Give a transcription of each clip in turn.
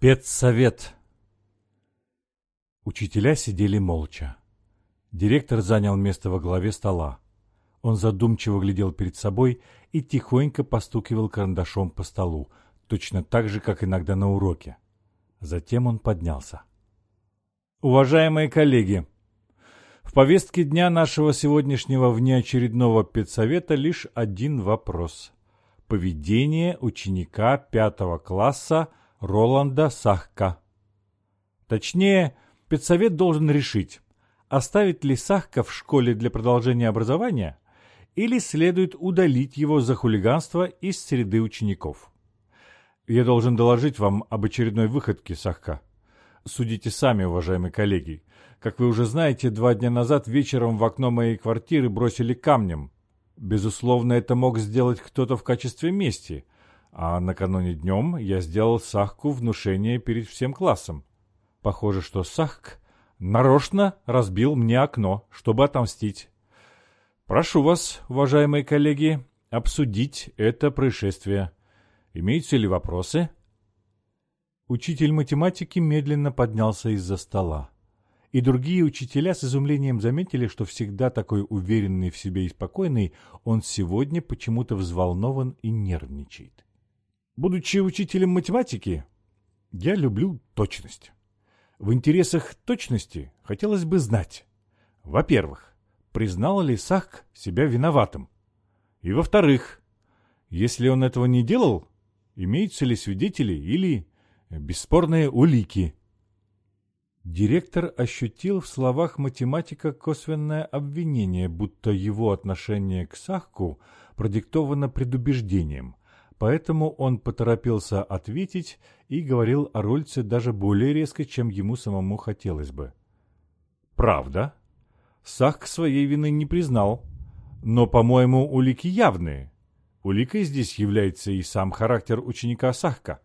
Педсовет. Учителя сидели молча. Директор занял место во главе стола. Он задумчиво глядел перед собой и тихонько постукивал карандашом по столу, точно так же, как иногда на уроке. Затем он поднялся. Уважаемые коллеги, в повестке дня нашего сегодняшнего внеочередного педсовета лишь один вопрос. Поведение ученика пятого класса – Роланда Сахка. Точнее, педсовет должен решить, оставить ли Сахка в школе для продолжения образования или следует удалить его за хулиганство из среды учеников. Я должен доложить вам об очередной выходке Сахка. Судите сами, уважаемые коллеги. Как вы уже знаете, два дня назад вечером в окно моей квартиры бросили камнем. Безусловно, это мог сделать кто-то в качестве мести – а накануне днем я сделал Сахку внушение перед всем классом. Похоже, что Сахк нарочно разбил мне окно, чтобы отомстить. Прошу вас, уважаемые коллеги, обсудить это происшествие. Имеются ли вопросы? Учитель математики медленно поднялся из-за стола. И другие учителя с изумлением заметили, что всегда такой уверенный в себе и спокойный, он сегодня почему-то взволнован и нервничает. Будучи учителем математики, я люблю точность. В интересах точности хотелось бы знать, во-первых, признал ли Сахк себя виноватым? И во-вторых, если он этого не делал, имеются ли свидетели или бесспорные улики? Директор ощутил в словах математика косвенное обвинение, будто его отношение к Сахку продиктовано предубеждением, Поэтому он поторопился ответить и говорил о Рольце даже более резко, чем ему самому хотелось бы. «Правда?» Сахк своей вины не признал. Но, по-моему, улики явные. Уликой здесь является и сам характер ученика Сахка.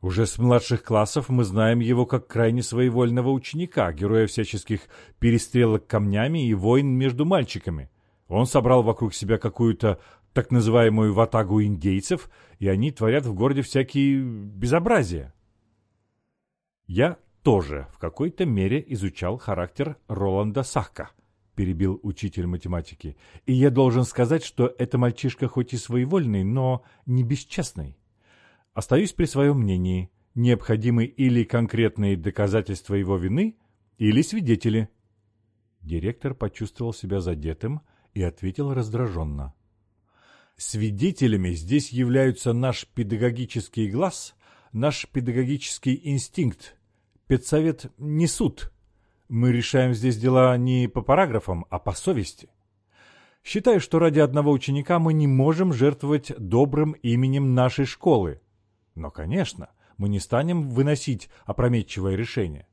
Уже с младших классов мы знаем его как крайне своевольного ученика, героя всяческих перестрелок камнями и войн между мальчиками. Он собрал вокруг себя какую-то так называемую ватагу индейцев, и они творят в городе всякие безобразия. Я тоже в какой-то мере изучал характер Роланда Сахка, перебил учитель математики, и я должен сказать, что это мальчишка хоть и своевольный, но не бесчестный. Остаюсь при своем мнении. Необходимы или конкретные доказательства его вины, или свидетели. Директор почувствовал себя задетым и ответил раздраженно. Свидетелями здесь являются наш педагогический глаз, наш педагогический инстинкт. Педсовет не суд. Мы решаем здесь дела не по параграфам, а по совести. Считаю, что ради одного ученика мы не можем жертвовать добрым именем нашей школы. Но, конечно, мы не станем выносить опрометчивое решение.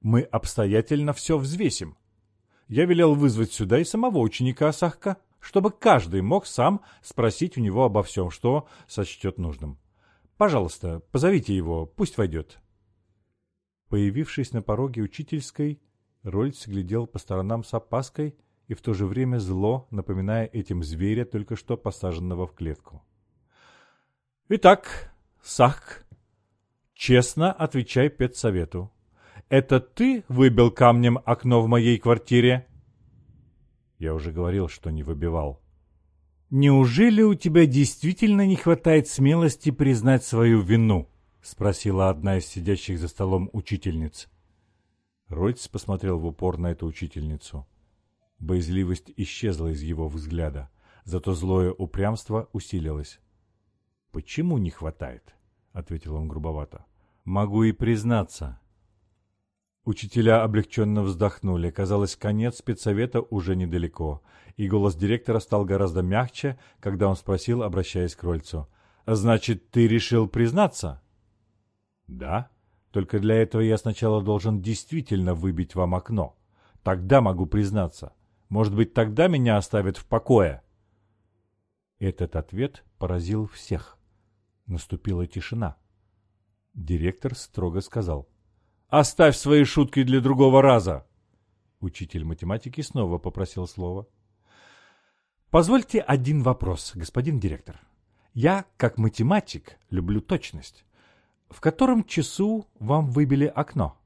Мы обстоятельно все взвесим. Я велел вызвать сюда и самого ученика Асахка чтобы каждый мог сам спросить у него обо всем, что сочтет нужным. Пожалуйста, позовите его, пусть войдет. Появившись на пороге учительской, Рольц глядел по сторонам с опаской и в то же время зло, напоминая этим зверя, только что посаженного в клетку. «Итак, Сах, честно отвечай педсовету. Это ты выбил камнем окно в моей квартире?» Я уже говорил, что не выбивал. «Неужели у тебя действительно не хватает смелости признать свою вину?» — спросила одна из сидящих за столом учительниц. Ройтс посмотрел в упор на эту учительницу. Боязливость исчезла из его взгляда, зато злое упрямство усилилось. «Почему не хватает?» — ответил он грубовато. «Могу и признаться. Учителя облегченно вздохнули. Казалось, конец спецсовета уже недалеко. И голос директора стал гораздо мягче, когда он спросил, обращаясь к Рольцу. «Значит, ты решил признаться?» «Да. Только для этого я сначала должен действительно выбить вам окно. Тогда могу признаться. Может быть, тогда меня оставят в покое?» Этот ответ поразил всех. Наступила тишина. Директор строго сказал — Оставь свои шутки для другого раза. Учитель математики снова попросил слова. Позвольте один вопрос, господин директор. Я, как математик, люблю точность. В котором часу вам выбили окно?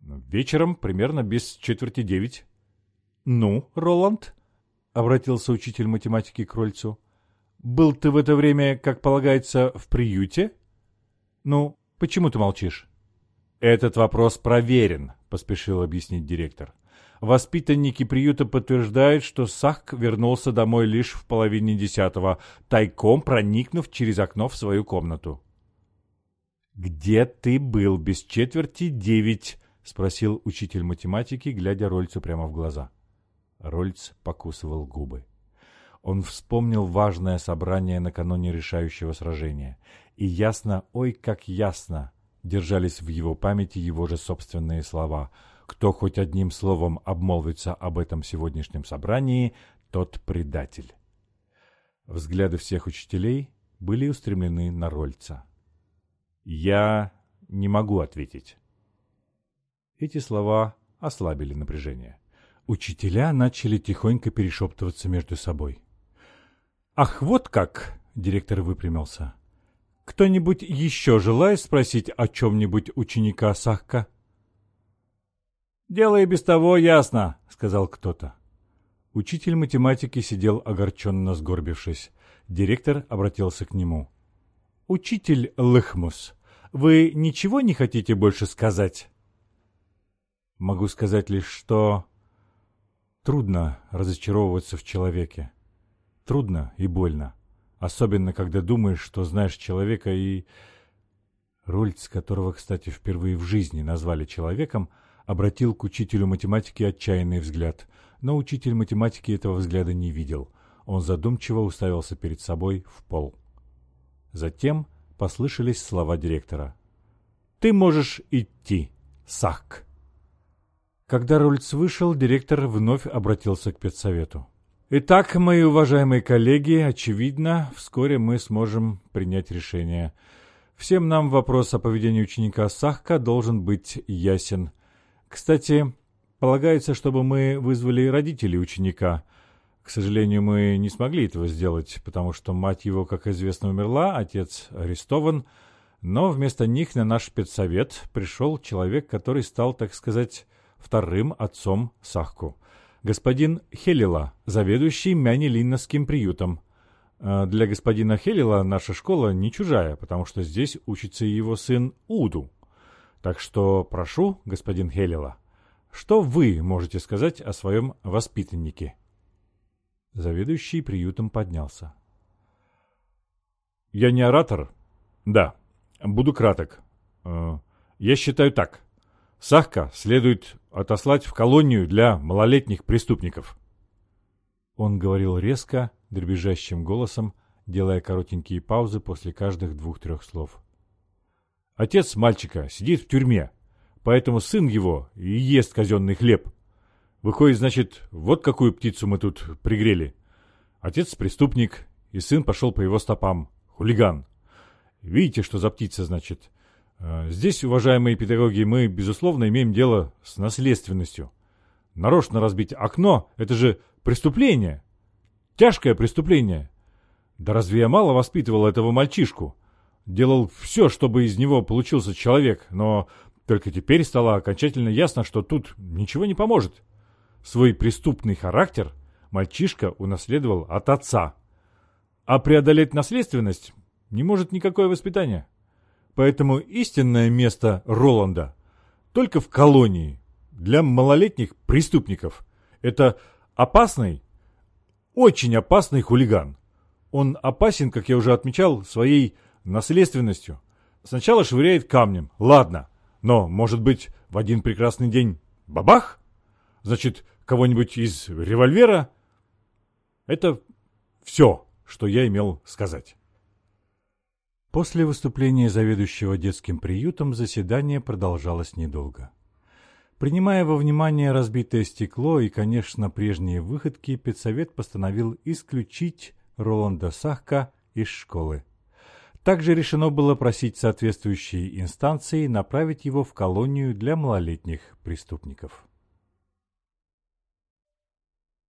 Вечером, примерно без четверти девять. Ну, Роланд, обратился учитель математики к Рольцу, был ты в это время, как полагается, в приюте? Ну, почему ты молчишь? Этот вопрос проверен, поспешил объяснить директор. Воспитанники приюта подтверждают, что Сахк вернулся домой лишь в половине десятого, тайком проникнув через окно в свою комнату. «Где ты был без четверти девять?» — спросил учитель математики, глядя Рольцу прямо в глаза. Рольц покусывал губы. Он вспомнил важное собрание накануне решающего сражения. И ясно, ой, как ясно, держались в его памяти его же собственные слова — кто хоть одним словом обмолвится об этом сегодняшнем собрании, тот предатель. Взгляды всех учителей были устремлены на Рольца. «Я не могу ответить». Эти слова ослабили напряжение. Учителя начали тихонько перешептываться между собой. «Ах, вот как!» — директор выпрямился. «Кто-нибудь еще желает спросить о чем-нибудь ученика Сахка?» «Дело и без того ясно», — сказал кто-то. Учитель математики сидел огорченно сгорбившись. Директор обратился к нему. «Учитель Лыхмус, вы ничего не хотите больше сказать?» «Могу сказать лишь, что...» Трудно разочаровываться в человеке. Трудно и больно. Особенно, когда думаешь, что знаешь человека и... Рульц, которого, кстати, впервые в жизни назвали человеком, — обратил к учителю математики отчаянный взгляд, но учитель математики этого взгляда не видел. Он задумчиво уставился перед собой в пол. Затем послышались слова директора. «Ты можешь идти, Сак!» Когда Рульц вышел, директор вновь обратился к педсовету. «Итак, мои уважаемые коллеги, очевидно, вскоре мы сможем принять решение. Всем нам вопрос о поведении ученика Сахка должен быть ясен. Кстати, полагается, чтобы мы вызвали родителей ученика. К сожалению, мы не смогли этого сделать, потому что мать его, как известно, умерла, отец арестован, но вместо них на наш спецсовет пришел человек, который стал, так сказать, вторым отцом Сахку. Господин Хелила, заведующий Мянилинновским приютом. А для господина Хелила наша школа не чужая, потому что здесь учится его сын Уду. Так что прошу, господин Хелила, что вы можете сказать о своем воспитаннике?» Заведующий приютом поднялся. «Я не оратор?» «Да. Буду краток. Э, я считаю так. Сахка следует отослать в колонию для малолетних преступников». Он говорил резко, дребезжащим голосом, делая коротенькие паузы после каждых двух-трех слов. Отец мальчика сидит в тюрьме, поэтому сын его и ест казенный хлеб. Выходит, значит, вот какую птицу мы тут пригрели. Отец преступник, и сын пошел по его стопам. Хулиган. Видите, что за птица, значит? А, здесь, уважаемые педагоги, мы, безусловно, имеем дело с наследственностью. Нарочно разбить окно – это же преступление. Тяжкое преступление. Да разве я мало воспитывал этого мальчишку? делал все, чтобы из него получился человек, но только теперь стало окончательно ясно, что тут ничего не поможет. Свой преступный характер мальчишка унаследовал от отца. А преодолеть наследственность не может никакое воспитание. Поэтому истинное место Роланда только в колонии для малолетних преступников. Это опасный, очень опасный хулиган. Он опасен, как я уже отмечал, своей наследственностью. Сначала швыряет камнем, ладно, но, может быть, в один прекрасный день бабах? Значит, кого-нибудь из револьвера? Это все, что я имел сказать. После выступления заведующего детским приютом заседание продолжалось недолго. Принимая во внимание разбитое стекло и, конечно, прежние выходки, педсовет постановил исключить Роланда Сахка из школы. Также решено было просить соответствующие инстанции направить его в колонию для малолетних преступников.